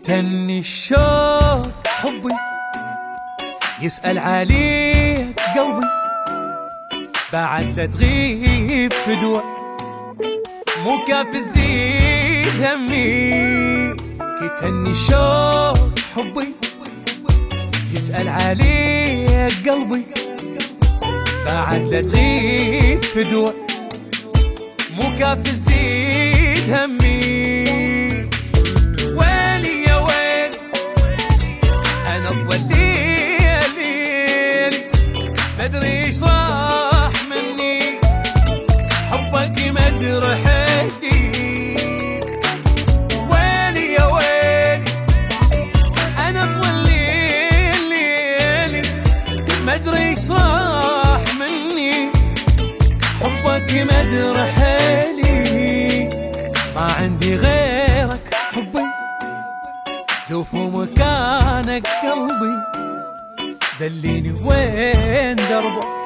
يتني الشوق حبي يسأل عليك قلبي. بعد لا تغيب فدوة مو كاف تزيد همي. كتني الشوق حبي يسأل عليك قلبي. بعد لا تغيب فدوة مو كاف تزيد همي. مدري إيش راح مني. حبك مدري حيلي ويلي يا ويلي أنا اطول ليلي مدري إيش راح مني. حبك مدري حيلي ما عندي غيرك. حبي دوف مكانك قلبي. دليني وين دربك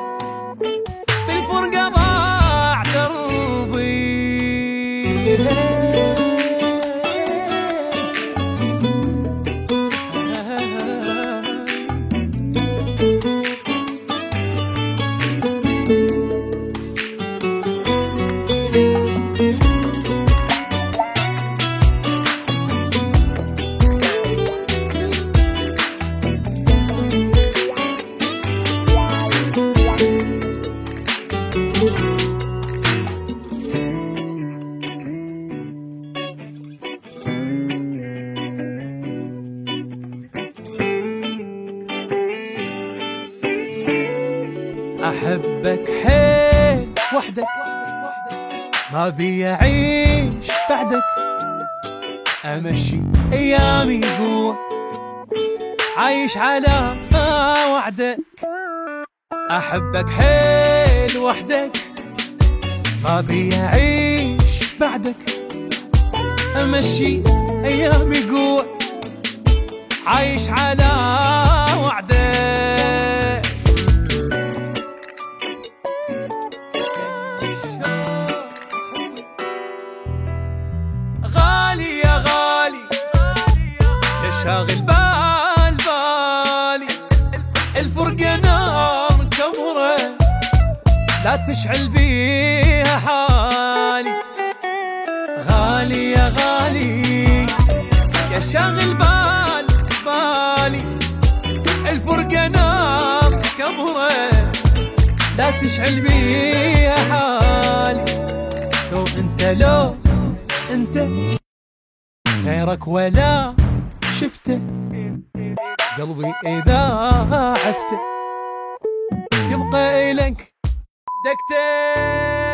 أحبك حيل وحدك ما بي اعيش بعدك. أمشي أيامي قوة عايش على وعدك. أحبك حيل وحدك ما بي اعيش بعدك. أمشي أيامي قوة عايش على شاغل بال بالي. الفرقة نار كبرة لا تشعل بيها حالي. غالي يا غالي يا شاغل بال بالي. الفرقة نار كبرة لا تشعل بيها حالي. لو انت لو انت غيرك ولا شفته. قلبي إذا عفته. يبقى الك دكتين